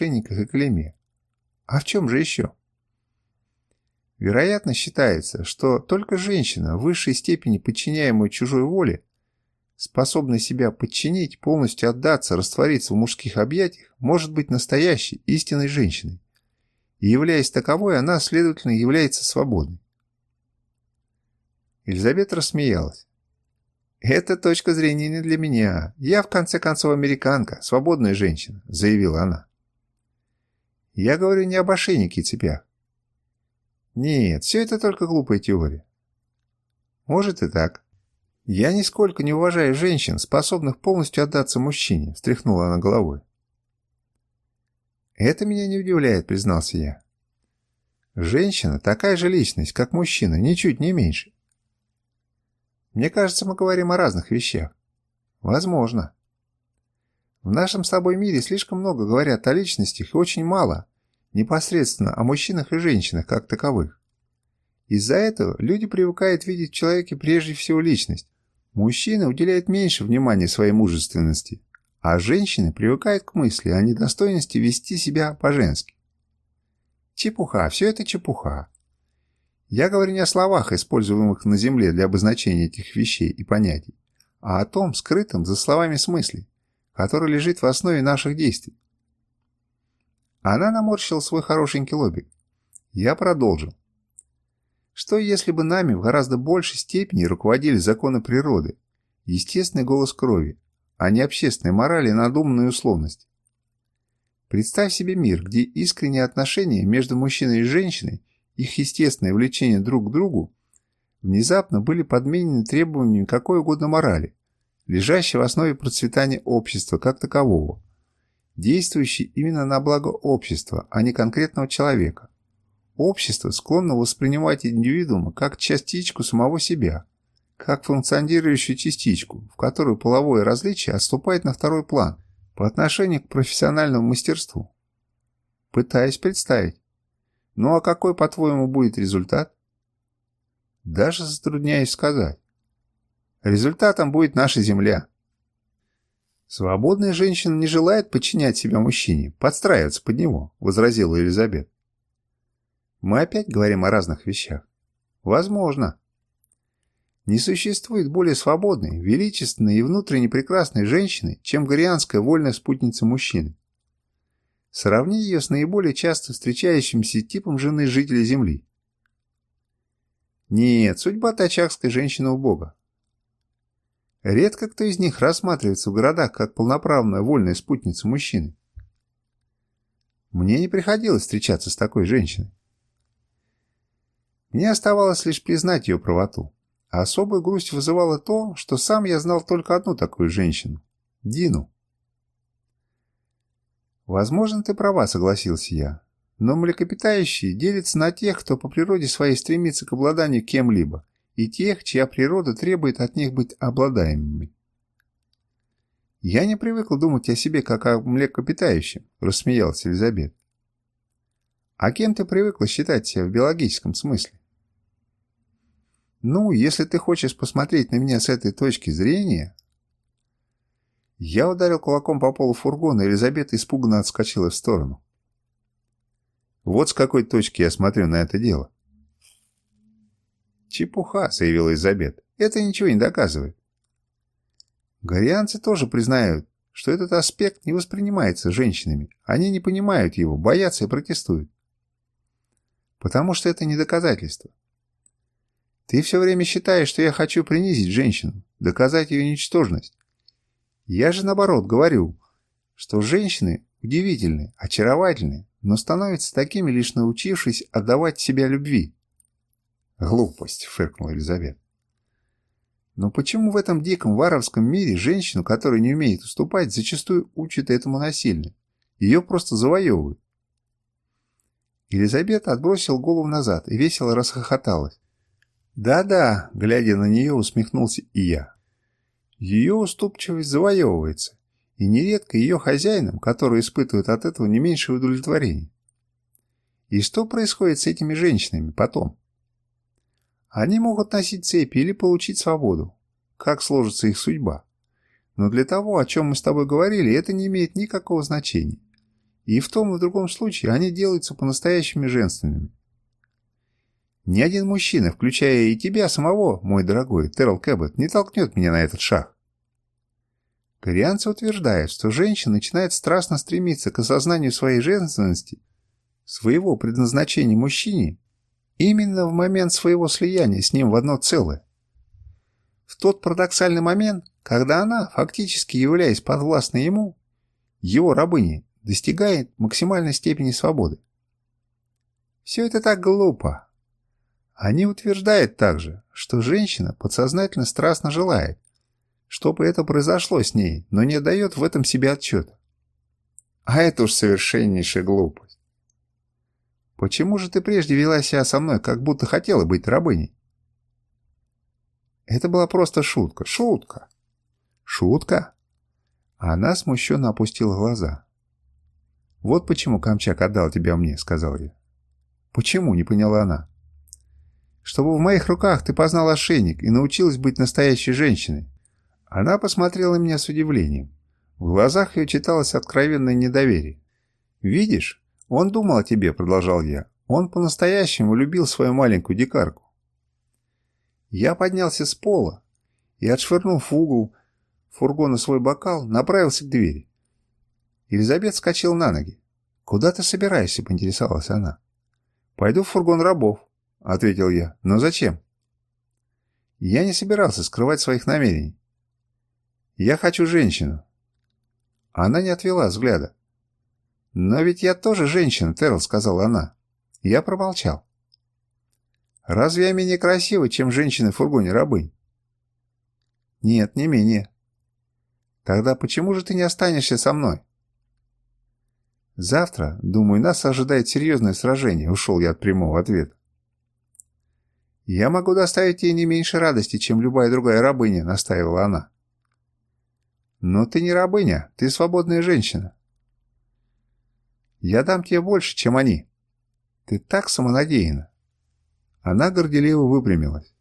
мошенниках и клейме. А в чем же еще? Вероятно, считается, что только женщина в высшей степени подчиняемая чужой воле, способная себя подчинить, полностью отдаться, раствориться в мужских объятиях, может быть настоящей, истинной женщиной. И являясь таковой, она, следовательно, является свободной. Елизавета рассмеялась. «Эта точка зрения не для меня. Я, в конце концов, американка, свободная женщина», — заявила она. «Я говорю не об ошейнике цепях. Нет, все это только глупая теория. Может и так. Я нисколько не уважаю женщин, способных полностью отдаться мужчине, встряхнула она головой. Это меня не удивляет, признался я. Женщина такая же личность, как мужчина, ничуть не меньше. Мне кажется, мы говорим о разных вещах. Возможно. В нашем с тобой мире слишком много говорят о личностях и очень мало непосредственно о мужчинах и женщинах как таковых. Из-за этого люди привыкают видеть в человеке прежде всего личность. Мужчина уделяет меньше внимания своей мужественности, а женщины привыкают к мысли о недостойности вести себя по-женски. Чепуха, все это чепуха. Я говорю не о словах, используемых на Земле для обозначения этих вещей и понятий, а о том скрытом за словами смысле, который лежит в основе наших действий. Она наморщила свой хорошенький лобик. Я продолжил. Что если бы нами в гораздо большей степени руководили законы природы, естественный голос крови, а не общественная мораль и надуманные условности? Представь себе мир, где искренние отношения между мужчиной и женщиной, их естественное влечение друг к другу, внезапно были подменены требованиями какой угодно морали, лежащей в основе процветания общества как такового, действующий именно на благо общества, а не конкретного человека. Общество склонно воспринимать индивидуума как частичку самого себя, как функционирующую частичку, в которую половое различие отступает на второй план по отношению к профессиональному мастерству. Пытаюсь представить. Ну а какой, по-твоему, будет результат? Даже затрудняюсь сказать. Результатом будет наша Земля. «Свободная женщина не желает подчинять себя мужчине, подстраиваться под него», — возразила Елизабет. «Мы опять говорим о разных вещах. Возможно. Не существует более свободной, величественной и внутренне прекрасной женщины, чем горианская вольная спутница мужчины. Сравни ее с наиболее часто встречающимся типом жены жителей Земли. Нет, судьба тачакской женщины убога. Редко кто из них рассматривается в городах как полноправная вольная спутница мужчины. Мне не приходилось встречаться с такой женщиной. Мне оставалось лишь признать ее правоту. А особую грусть вызывало то, что сам я знал только одну такую женщину – Дину. «Возможно, ты права», – согласился я. «Но млекопитающие делятся на тех, кто по природе своей стремится к обладанию кем-либо, и тех, чья природа требует от них быть обладаемыми. «Я не привыкла думать о себе как о млекопитающем», – рассмеялась Елизабет. «А кем ты привыкла считать себя в биологическом смысле?» «Ну, если ты хочешь посмотреть на меня с этой точки зрения...» Я ударил кулаком по полу фургона, и Елизабета испуганно отскочила в сторону. «Вот с какой точки я смотрю на это дело. «Чепуха», — заявила Изабет. «Это ничего не доказывает». Горианцы тоже признают, что этот аспект не воспринимается женщинами. Они не понимают его, боятся и протестуют. Потому что это не доказательство. Ты все время считаешь, что я хочу принизить женщину, доказать ее ничтожность. Я же наоборот говорю, что женщины удивительны, очаровательны, но становятся такими, лишь научившись отдавать себя любви. «Глупость», — фыркнула Елизавета. Но почему в этом диком варовском мире женщину, которая не умеет уступать, зачастую учат этому насильно? Ее просто завоевывают. Елизавета отбросила голову назад и весело расхохоталась. «Да-да», — глядя на нее, усмехнулся и я. Ее уступчивость завоевывается, и нередко ее хозяином, который испытывает от этого не меньшее удовлетворение. И что происходит с этими женщинами потом? Они могут носить цепи или получить свободу. Как сложится их судьба? Но для того, о чем мы с тобой говорили, это не имеет никакого значения. И в том и в другом случае они делаются по-настоящему женственными. Ни один мужчина, включая и тебя самого, мой дорогой Террел Кэббет, не толкнет меня на этот шаг. Корианцы утверждают, что женщина начинает страстно стремиться к осознанию своей женственности, своего предназначения мужчине, именно в момент своего слияния с ним в одно целое. В тот парадоксальный момент, когда она, фактически являясь подвластной ему, его рабыней, достигает максимальной степени свободы. Все это так глупо. Они утверждают также, что женщина подсознательно страстно желает, чтобы это произошло с ней, но не дает в этом себе отчета. А это уж совершеннейшая глупость. Почему же ты прежде вела себя со мной, как будто хотела быть рабыней? Это была просто шутка. Шутка. Шутка? Она смущенно опустила глаза. «Вот почему Камчак отдал тебя мне», — сказал я. «Почему?» — не поняла она. «Чтобы в моих руках ты познал ошейник и научилась быть настоящей женщиной, она посмотрела на меня с удивлением. В глазах ее читалось откровенное недоверие. «Видишь, он думал о тебе», — продолжал я. «Он по-настоящему любил свою маленькую дикарку». Я поднялся с пола и, отшвырнув в угол фургона свой бокал, направился к двери. Елизабет вскочил на ноги. «Куда ты собираешься?» — поинтересовалась она. «Пойду в фургон рабов», — ответил я. «Но зачем?» Я не собирался скрывать своих намерений. «Я хочу женщину». Она не отвела взгляда. «Но ведь я тоже женщина, Терл», — сказала она. Я промолчал. «Разве я менее красива, чем женщины в фургоне рабынь?» «Нет, не менее». «Тогда почему же ты не останешься со мной?» «Завтра, думаю, нас ожидает серьезное сражение», — ушел я от прямого ответа. «Я могу доставить тебе не меньше радости, чем любая другая рабыня», — настаивала она. Но ты не рабыня, ты свободная женщина. Я дам тебе больше, чем они. Ты так самонадеяна. Она горделиво выпрямилась.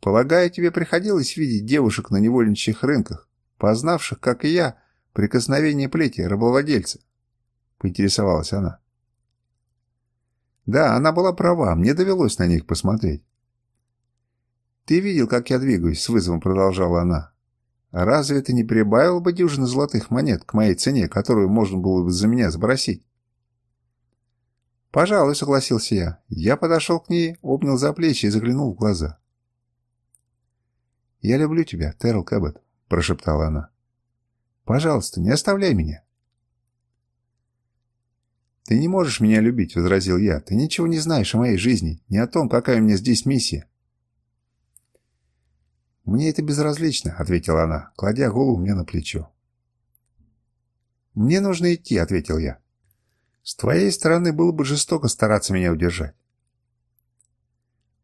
Полагаю, тебе приходилось видеть девушек на невольничьих рынках, познавших, как и я, прикосновение плети рабовладельца? Поинтересовалась она. Да, она была права, мне довелось на них посмотреть. «Ты видел, как я двигаюсь?» — с вызовом продолжала она. Разве это не прибавило бы дюжины золотых монет к моей цене, которую можно было бы за меня сбросить? «Пожалуй», — согласился я. Я подошел к ней, обнял за плечи и заглянул в глаза. «Я люблю тебя, Терл Кэббет», — прошептала она. «Пожалуйста, не оставляй меня». «Ты не можешь меня любить», — возразил я. «Ты ничего не знаешь о моей жизни, не о том, какая у меня здесь миссия». «Мне это безразлично», — ответила она, кладя голову мне на плечо. «Мне нужно идти», — ответил я. «С твоей стороны было бы жестоко стараться меня удержать».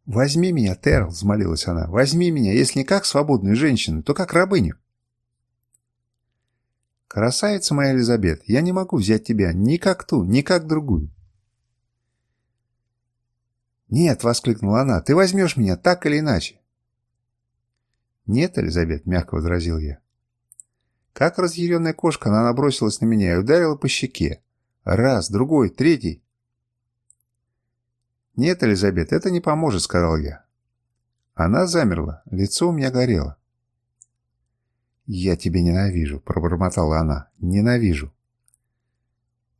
«Возьми меня, Терл», — взмолилась она. «Возьми меня, если не как свободную женщину, то как рабыню». «Красавица моя Элизабет, я не могу взять тебя ни как ту, ни как другую». «Нет», — воскликнула она, — «ты возьмешь меня так или иначе. «Нет, Элизабет», — мягко возразил я. Как разъяренная кошка, она набросилась на меня и ударила по щеке. Раз, другой, третий. «Нет, Элизабет, это не поможет», — сказал я. Она замерла, лицо у меня горело. «Я тебя ненавижу», — пробормотала она. «Ненавижу».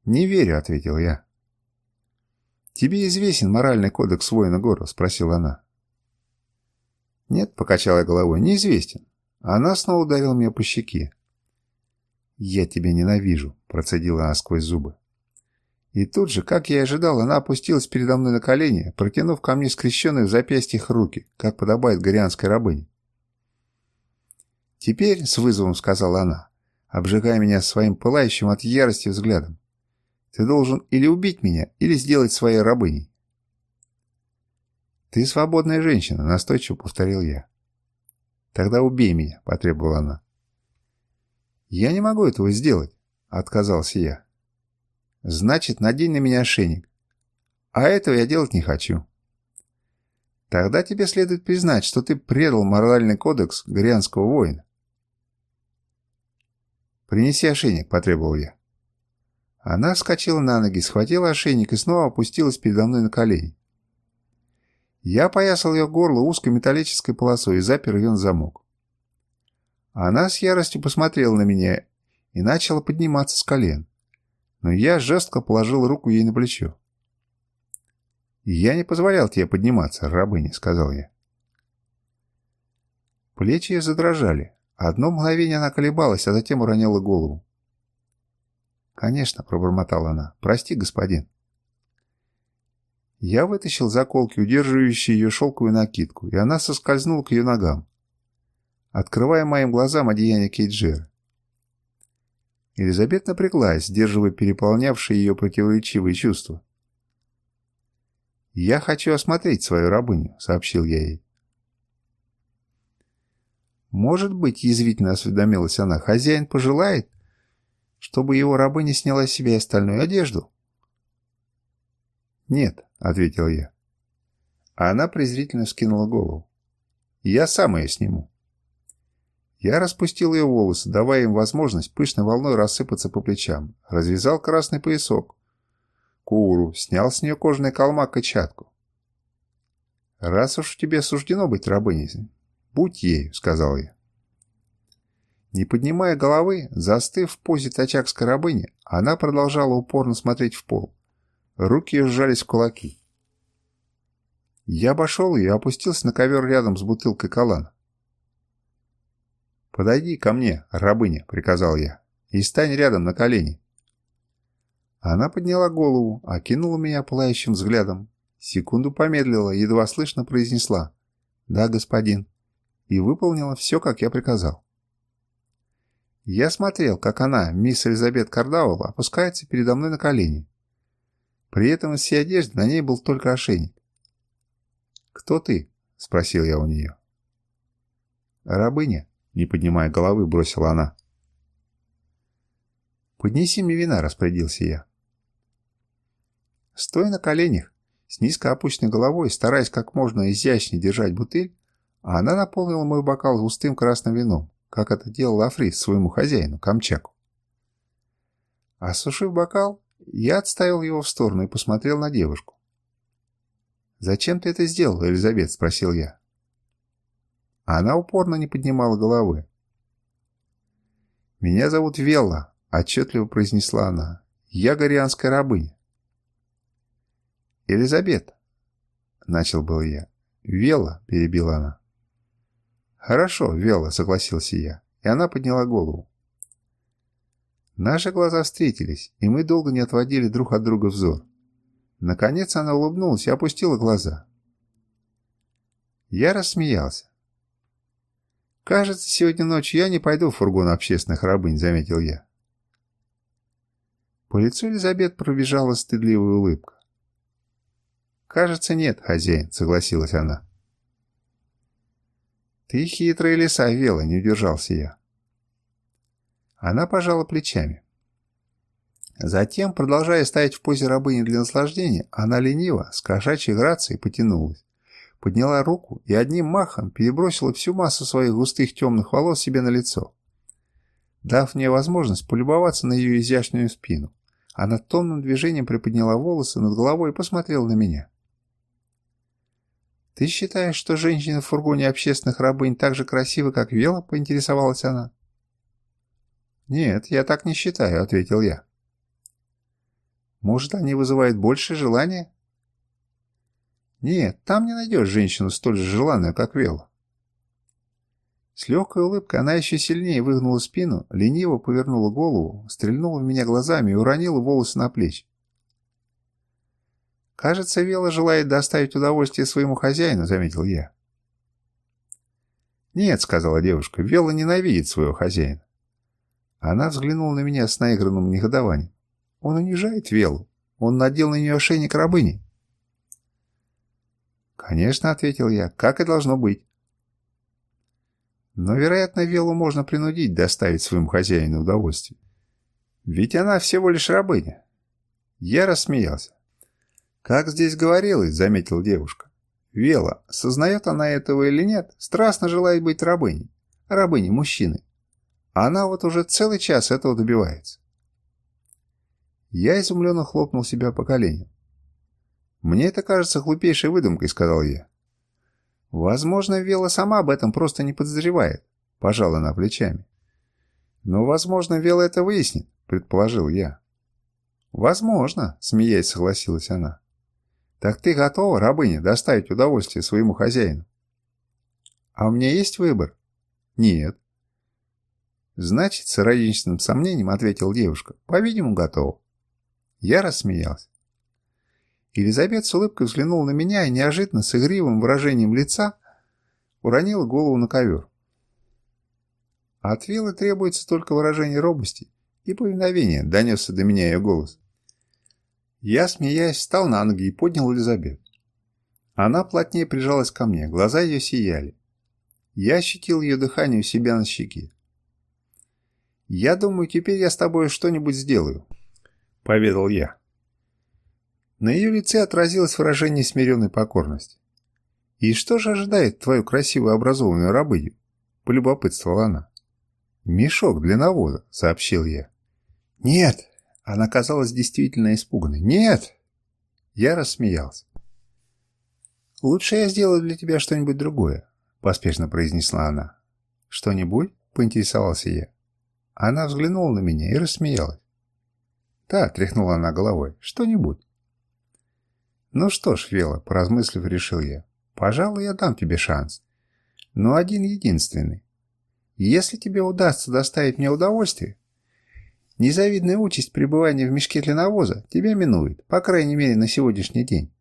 «Не верю», — ответил я. «Тебе известен моральный кодекс воина гора?» — спросила она. «Нет», — покачала я головой, — «неизвестен». Она снова ударила меня по щеке. «Я тебя ненавижу», — процедила она сквозь зубы. И тут же, как я и ожидал, она опустилась передо мной на колени, протянув ко мне скрещенные в запястьях руки, как подобает горианской рабыне. «Теперь», — с вызовом сказала она, обжигая меня своим пылающим от ярости взглядом, «ты должен или убить меня, или сделать своей рабыней». «Ты свободная женщина», — настойчиво повторил я. «Тогда убей меня», — потребовала она. «Я не могу этого сделать», — отказался я. «Значит, надень на меня ошейник. А этого я делать не хочу». «Тогда тебе следует признать, что ты предал моральный кодекс горианского воина». «Принеси ошейник», — потребовал я. Она вскочила на ноги, схватила ошейник и снова опустилась передо мной на колени. Я поясал ее горло узкой металлической полосой и запер ее на замок. Она с яростью посмотрела на меня и начала подниматься с колен, но я жестко положил руку ей на плечо. «Я не позволял тебе подниматься, рабыня», — сказал я. Плечи ее задрожали. Одно мгновение она колебалась, а затем уронила голову. «Конечно», — пробормотала она. «Прости, господин». Я вытащил заколки, удерживающие ее шелковую накидку, и она соскользнула к ее ногам, открывая моим глазам одеяние Кейджера. Елизабет напряглась, сдерживая переполнявшие ее противоречивые чувства. «Я хочу осмотреть свою рабыню», — сообщил я ей. «Может быть, — язвительно осведомилась она, — хозяин пожелает, чтобы его рабыня сняла с себя остальную одежду?» «Нет», — ответил я. А она презрительно скинула голову. «Я сам ее сниму». Я распустил ее волосы, давая им возможность пышной волной рассыпаться по плечам, развязал красный поясок, куру, снял с нее кожаный колмак и чатку. «Раз уж тебе суждено быть рабыней, будь ею», — сказал я. Не поднимая головы, застыв в позе тачакской рабыни, она продолжала упорно смотреть в пол. Руки сжались в кулаки. Я обошел ее и опустился на ковер рядом с бутылкой калана. «Подойди ко мне, рабыня», — приказал я, — «и стань рядом на колени». Она подняла голову, окинула меня пылающим взглядом, секунду помедлила, едва слышно произнесла «Да, господин», и выполнила все, как я приказал. Я смотрел, как она, мисс Элизабет Кардауэлл, опускается передо мной на колени. При этом из всей одежды на ней был только ошейник. «Кто ты?» — спросил я у нее. «Рабыня», — не поднимая головы, бросила она. «Поднеси мне вина», — распорядился я. Стоя на коленях, с низко опущенной головой, стараясь как можно изящнее держать бутыль, она наполнила мой бокал густым красным вином как это делал Африс своему хозяину, Камчаку. Осушив бокал, я отставил его в сторону и посмотрел на девушку. «Зачем ты это сделал, Элизабет?» – спросил я. Она упорно не поднимала головы. «Меня зовут Велла», – отчетливо произнесла она. «Я горианская рабыня». «Элизабет», – начал был я. «Велла», – перебила она. «Хорошо, вяло», — согласился я, и она подняла голову. Наши глаза встретились, и мы долго не отводили друг от друга взор. Наконец она улыбнулась и опустила глаза. Я рассмеялся. «Кажется, сегодня ночью я не пойду в фургон общественных рабынь», — заметил я. По лицу Элизабет пробежала стыдливая улыбка. «Кажется, нет, хозяин», — согласилась она. «Ты хитрая лиса, Вела», — не удержался я. Она пожала плечами. Затем, продолжая стоять в позе рабыни для наслаждения, она лениво, с кошачьей грацией потянулась, подняла руку и одним махом перебросила всю массу своих густых темных волос себе на лицо. Дав мне возможность полюбоваться на ее изящную спину, она тонным движением приподняла волосы над головой и посмотрела на меня. «Ты считаешь, что женщины в фургоне общественных рабынь так же красивы, как Вела?» — поинтересовалась она. «Нет, я так не считаю», — ответил я. «Может, они вызывают больше желания?» «Нет, там не найдешь женщину столь же желанную, как Вела». С легкой улыбкой она еще сильнее выгнула спину, лениво повернула голову, стрельнула в меня глазами и уронила волосы на плечи. «Кажется, Вела желает доставить удовольствие своему хозяину», — заметил я. «Нет», — сказала девушка, — «Вела ненавидит своего хозяина». Она взглянула на меня с наигранным негодованием. «Он унижает Велу. Он надел на нее ошейник рабыни». «Конечно», — ответил я, — «как и должно быть». Но, вероятно, Велу можно принудить доставить своему хозяину удовольствие. Ведь она всего лишь рабыня. Я рассмеялся. «Как здесь говорилось», — заметила девушка. «Вела, сознает она этого или нет, страстно желает быть рабыней. Рабыней мужчины. Она вот уже целый час этого добивается». Я изумленно хлопнул себя по коленям. «Мне это кажется глупейшей выдумкой», — сказал я. «Возможно, Вела сама об этом просто не подозревает», — пожала она плечами. «Но, возможно, Вела это выяснит», — предположил я. «Возможно», — смеясь согласилась она. «Так ты готова, рабыня, доставить удовольствие своему хозяину?» «А у меня есть выбор?» «Нет». «Значит, с ироничным сомнением ответила девушка. По-видимому, готова». Я рассмеялся. Елизабет с улыбкой взглянула на меня и неожиданно с игривым выражением лица уронила голову на ковер. От Вилы требуется только выражение робости и повиновения, донесся до меня ее голос. Я, смеясь, встал на ноги и поднял Элизабет. Она плотнее прижалась ко мне, глаза ее сияли. Я ощутил ее дыхание у себя на щеке. «Я думаю, теперь я с тобой что-нибудь сделаю», — поведал я. На ее лице отразилось выражение смиренной покорности. «И что же ожидает твою красивую образованную рабыню?» — полюбопытствовала она. «Мешок для навоза», — сообщил я. «Нет!» — она казалась действительно испуганной. «Нет!» Я рассмеялся. «Лучше я сделаю для тебя что-нибудь другое», — поспешно произнесла она. «Что-нибудь?» — поинтересовался я. Она взглянула на меня и рассмеялась. «Да», — тряхнула она головой, — «что-нибудь». «Ну что ж, Вела», — поразмыслив, решил я, — «пожалуй, я дам тебе шанс. Но один единственный. Если тебе удастся доставить мне удовольствие, незавидная участь пребывания в мешке для навоза тебя минует, по крайней мере, на сегодняшний день.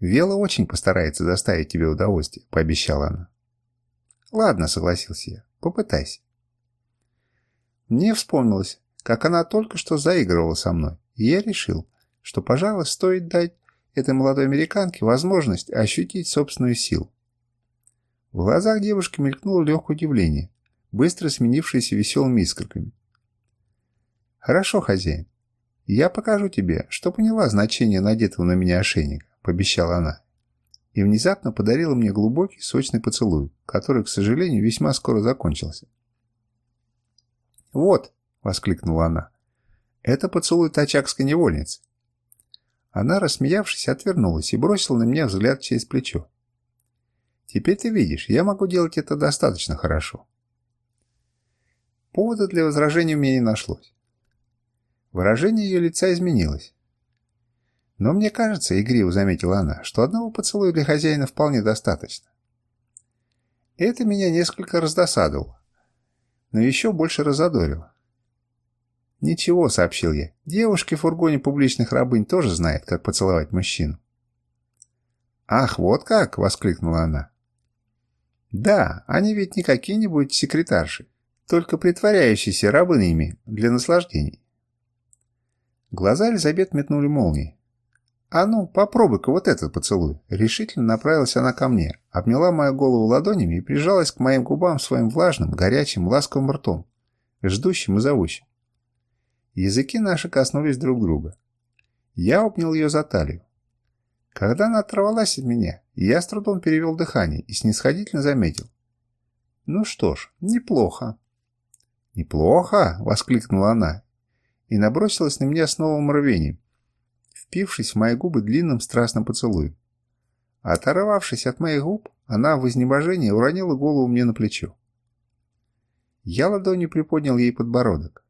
Вела очень постарается доставить тебе удовольствие, пообещала она. Ладно, согласился я, попытайся. Мне вспомнилось, как она только что заигрывала со мной, и я решил, что, пожалуй, стоит дать этой молодой американке возможность ощутить собственную силу. В глазах девушки мелькнуло легкое удивление, быстро сменившееся веселыми искорками. «Хорошо, хозяин. Я покажу тебе, что поняла значение надетого на меня ошейника», — пообещала она. И внезапно подарила мне глубокий, сочный поцелуй, который, к сожалению, весьма скоро закончился. «Вот!» — воскликнула она. «Это поцелуй тачакской невольницы». Она, рассмеявшись, отвернулась и бросила на меня взгляд через плечо. Теперь ты видишь, я могу делать это достаточно хорошо. Повода для возражения у меня не нашлось. Выражение ее лица изменилось. Но мне кажется, игриво заметила она, что одного поцелуя для хозяина вполне достаточно. Это меня несколько раздосадовало, но еще больше разодорило. «Ничего», — сообщил я, — «девушки в фургоне публичных рабынь тоже знают, как поцеловать мужчину». «Ах, вот как!» — воскликнула она. Да, они ведь не какие-нибудь секретарши, только притворяющиеся рабынями для наслаждений. Глаза Элизабет метнули молнией. «А ну, попробуй-ка вот этот поцелуй!» Решительно направилась она ко мне, обняла мою голову ладонями и прижалась к моим губам своим влажным, горячим, ласковым ртом, ждущим и зовущим. Языки наши коснулись друг друга. Я обнял ее за талию. Когда она оторвалась от меня, я с трудом перевел дыхание и снисходительно заметил. «Ну что ж, неплохо». «Неплохо!» — воскликнула она и набросилась на меня с новым рвением, впившись в мои губы длинным страстным поцелуем. Оторвавшись от моих губ, она в изнеможении уронила голову мне на плечо. Я ладонью приподнял ей подбородок.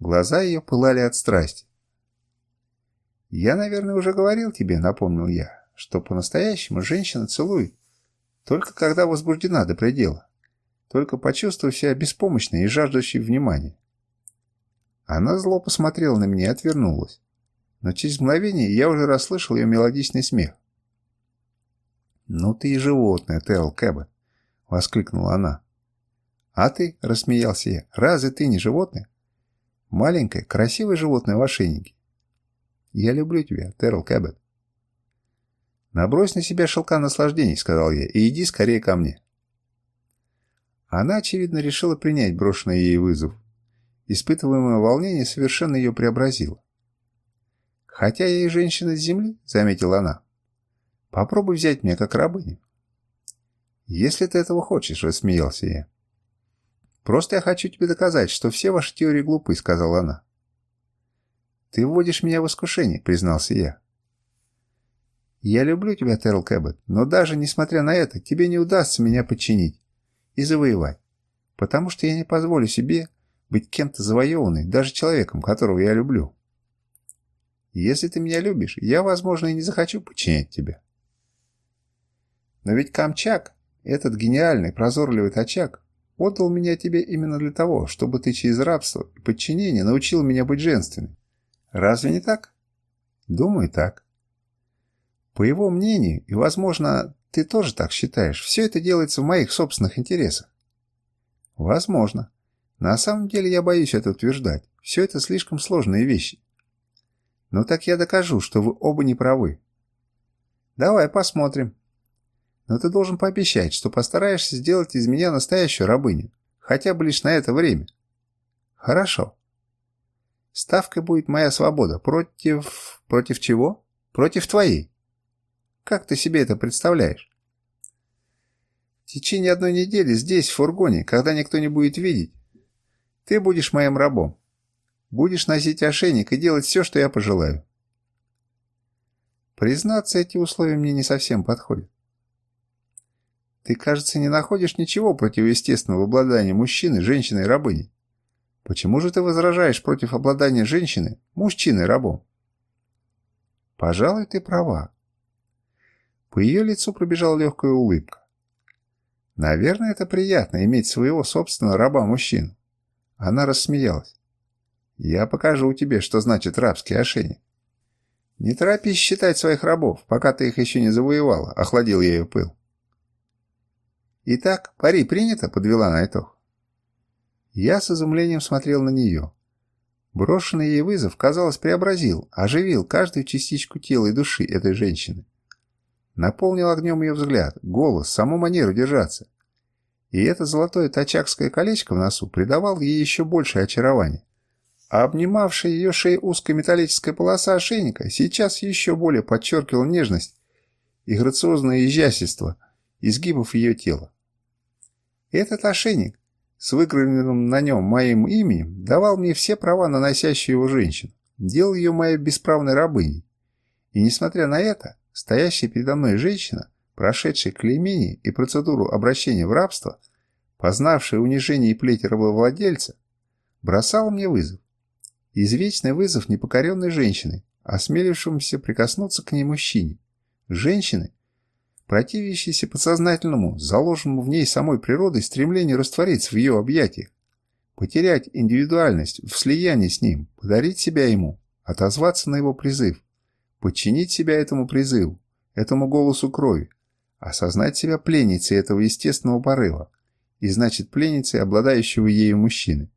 Глаза ее пылали от страсти. «Я, наверное, уже говорил тебе», — напомнил я, «что по-настоящему женщина целует, только когда возбуждена до предела, только почувствовав себя беспомощной и жаждущей внимания». Она зло посмотрела на меня и отвернулась, но через мгновение я уже расслышал ее мелодичный смех. «Ну ты и животное, Тел Кэббет!» — воскликнула она. «А ты?» — рассмеялся я. «Разве ты не животное?» «Маленькое, красивое животное в ошейнике. Я люблю тебя, Терл Кэббет. «Набрось на себя шелка наслаждений», — сказал я, — «и иди скорее ко мне». Она, очевидно, решила принять брошенный ей вызов. Испытываемое волнение совершенно ее преобразило. «Хотя я и женщина с земли», — заметила она, — «попробуй взять меня как рабыню». «Если ты этого хочешь», — рассмеялся я. «Просто я хочу тебе доказать, что все ваши теории глупы», — сказала она. «Ты вводишь меня в искушение», — признался я. «Я люблю тебя, Терл Кэббет, но даже несмотря на это, тебе не удастся меня подчинить и завоевать, потому что я не позволю себе быть кем-то завоеванным, даже человеком, которого я люблю. Если ты меня любишь, я, возможно, и не захочу подчинять тебя. Но ведь Камчак, этот гениальный, прозорливый тачак, отдал меня тебе именно для того, чтобы ты через рабство и подчинение научил меня быть женственным. Разве не так? Думаю, так. По его мнению, и, возможно, ты тоже так считаешь, все это делается в моих собственных интересах. Возможно. На самом деле я боюсь это утверждать. Все это слишком сложные вещи. Но так я докажу, что вы оба не правы. Давай посмотрим. Но ты должен пообещать, что постараешься сделать из меня настоящую рабыню. Хотя бы лишь на это время. Хорошо. Ставкой будет моя свобода. Против... Против чего? Против твоей. Как ты себе это представляешь? В течение одной недели здесь, в фургоне, когда никто не будет видеть, ты будешь моим рабом. Будешь носить ошейник и делать все, что я пожелаю. Признаться, эти условия мне не совсем подходят. Ты, кажется, не находишь ничего противоестественного в обладании мужчины, женщины и рабыней. Почему же ты возражаешь против обладания женщины, мужчиной, рабом? Пожалуй, ты права. По ее лицу пробежала легкая улыбка. Наверное, это приятно иметь своего собственного раба-мужчину. Она рассмеялась. Я покажу тебе, что значит рабский ошейник. Не торопись считать своих рабов, пока ты их еще не завоевала, охладил ее пыл. Итак, пари принято, подвела на итог. Я с изумлением смотрел на нее. Брошенный ей вызов, казалось, преобразил, оживил каждую частичку тела и души этой женщины. Наполнил огнем ее взгляд, голос, саму манеру держаться. И это золотое тачакское колечко в носу придавало ей еще большее очарование. А обнимавшая ее шею узкая металлическая полоса ошейника сейчас еще более подчеркивала нежность и грациозное изящество изгибов ее тела. Этот ошейник с выгравированным на нем моим именем давал мне все права на носящую его женщину, делал ее моей бесправной рабыней. И несмотря на это, стоящая передо мной женщина, прошедшая клеймение и процедуру обращения в рабство, познавшая унижение и плети рабовладельца, бросала мне вызов. Извечный вызов непокоренной женщины, осмелившемуся прикоснуться к ней мужчине. Женщины, противящейся подсознательному, заложенному в ней самой природой стремлению раствориться в ее объятиях, потерять индивидуальность в слиянии с ним, подарить себя ему, отозваться на его призыв, подчинить себя этому призыву, этому голосу крови, осознать себя пленницей этого естественного порыва, и значит пленницей обладающего ею мужчины.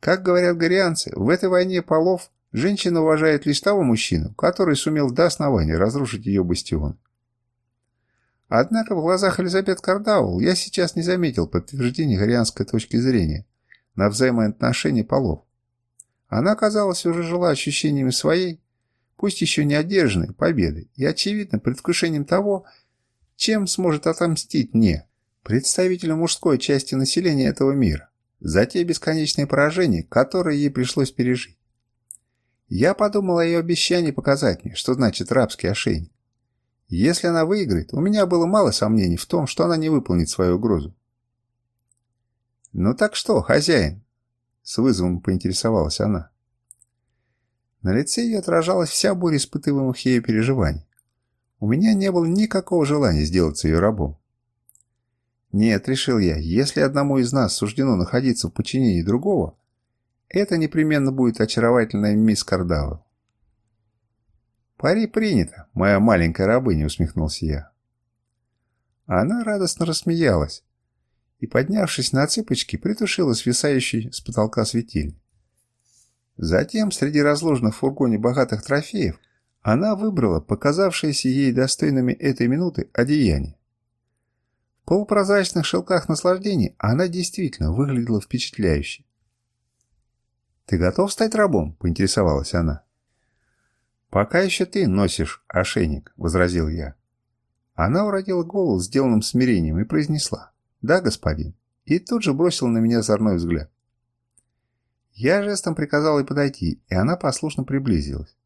Как говорят горианцы, в этой войне полов женщина уважает лишь того мужчину, который сумел до основания разрушить ее бастион. Однако в глазах Элизабет Кардаул я сейчас не заметил подтверждения горианской точки зрения на взаимоотношения полов. Она, казалось, уже жила ощущениями своей, пусть еще не одержанной, победы и, очевидно, предвкушением того, чем сможет отомстить мне, представителю мужской части населения этого мира, за те бесконечные поражения, которые ей пришлось пережить. Я подумал о ее обещании показать мне, что значит рабский ошейник. Если она выиграет, у меня было мало сомнений в том, что она не выполнит свою угрозу. «Ну так что, хозяин?» — с вызовом поинтересовалась она. На лице ее отражалась вся буря испытываемых ею переживаний. У меня не было никакого желания сделаться ее рабом. Нет, решил я, если одному из нас суждено находиться в подчинении другого, это непременно будет очаровательная мисс Кардава. «Пари принято, моя маленькая рабыня», — усмехнулся я. Она радостно рассмеялась и, поднявшись на цыпочки, притушила свисающий с потолка светильник. Затем, среди разложенных в фургоне богатых трофеев, она выбрала показавшиеся ей достойными этой минуты одеяние. Полупрозрачных шелках наслаждений она действительно выглядела впечатляюще. «Ты готов стать рабом?» – поинтересовалась она. «Пока еще ты носишь ошейник», – возразил я. Она уродила голову сделанным смирением и произнесла «Да, господин», и тут же бросила на меня озорной взгляд. Я жестом приказал ей подойти, и она послушно приблизилась.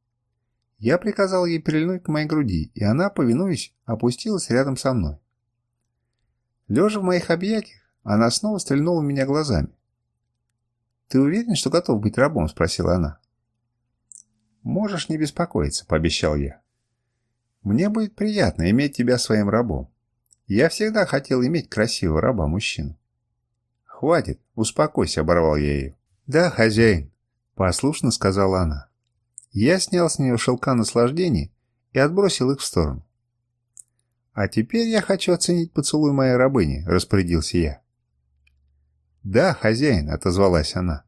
Я приказал ей прильнуть к моей груди, и она, повинуясь, опустилась рядом со мной. Лежа в моих объятиях, она снова стрельнула в меня глазами. «Ты уверен, что готов быть рабом?» – спросила она. «Можешь не беспокоиться», – пообещал я. «Мне будет приятно иметь тебя своим рабом. Я всегда хотел иметь красивого раба-мужчину». «Хватит, успокойся», – оборвал я ее. «Да, хозяин», – послушно сказала она. Я снял с нее шелка наслаждений и отбросил их в сторону. «А теперь я хочу оценить поцелуй моей рабыни», – распорядился я. «Да, хозяин», — отозвалась она.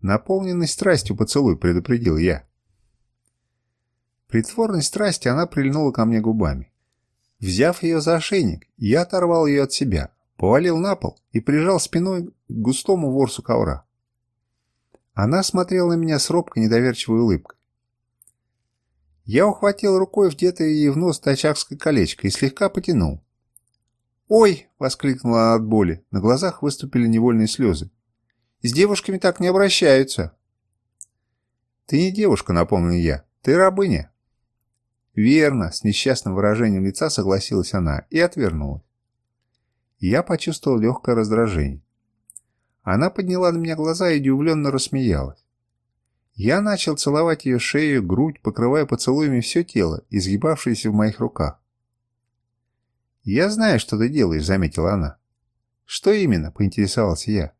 «Наполненный страстью поцелуй», — предупредил я. Притворной страсти она прильнула ко мне губами. Взяв ее за ошейник, я оторвал ее от себя, повалил на пол и прижал спиной к густому ворсу ковра. Она смотрела на меня с робкой недоверчивой улыбкой. Я ухватил рукой вдетое ей в нос тачакское колечко и слегка потянул. «Ой!» — воскликнула она от боли. На глазах выступили невольные слезы. «С девушками так не обращаются!» «Ты не девушка», — напомнил я. «Ты рабыня». «Верно», — с несчастным выражением лица согласилась она и отвернулась. Я почувствовал легкое раздражение. Она подняла на меня глаза и удивленно рассмеялась. Я начал целовать ее шею, грудь, покрывая поцелуями все тело, изгибавшееся в моих руках. «Я знаю, что ты делаешь», — заметила она. «Что именно?» — поинтересовался я.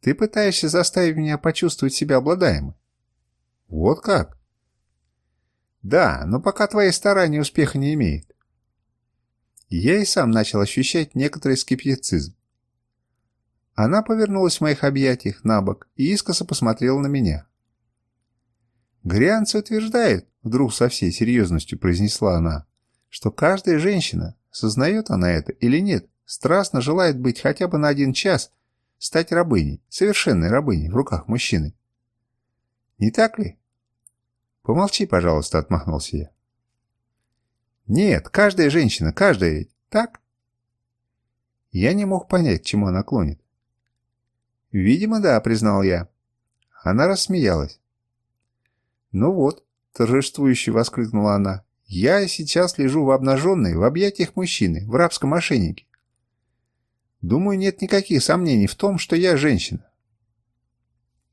«Ты пытаешься заставить меня почувствовать себя обладаемой». «Вот как?» «Да, но пока твои старания успеха не имеют». Я и сам начал ощущать некоторый скептицизм. Она повернулась в моих объятиях на бок и искоса посмотрела на меня. «Грянцы утверждают», — вдруг со всей серьезностью произнесла она, что каждая женщина, сознает она это или нет, страстно желает быть хотя бы на один час, стать рабыней, совершенной рабыней в руках мужчины. Не так ли? Помолчи, пожалуйста, отмахнулся я. Нет, каждая женщина, каждая, так? Я не мог понять, к чему она клонит. Видимо, да, признал я. Она рассмеялась. Ну вот, торжествующе воскликнула она. Я сейчас лежу в обнаженной, в объятиях мужчины, в рабском ошейнике. Думаю, нет никаких сомнений в том, что я женщина.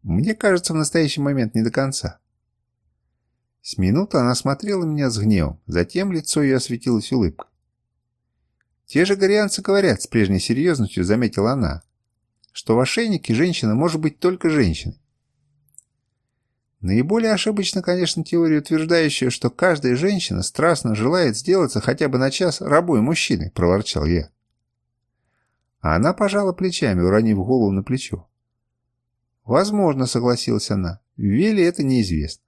Мне кажется, в настоящий момент не до конца. С минуты она смотрела меня с гневом, затем лицо ее осветилось улыбкой. Те же горианцы говорят с прежней серьезностью, заметила она, что в ошейнике женщина может быть только женщиной. Наиболее ошибочна, конечно, теория, утверждающая, что каждая женщина страстно желает сделаться хотя бы на час рабой мужчины, проворчал я. А она пожала плечами, уронив голову на плечо. «Возможно», — согласилась она, — «Вели это неизвестно».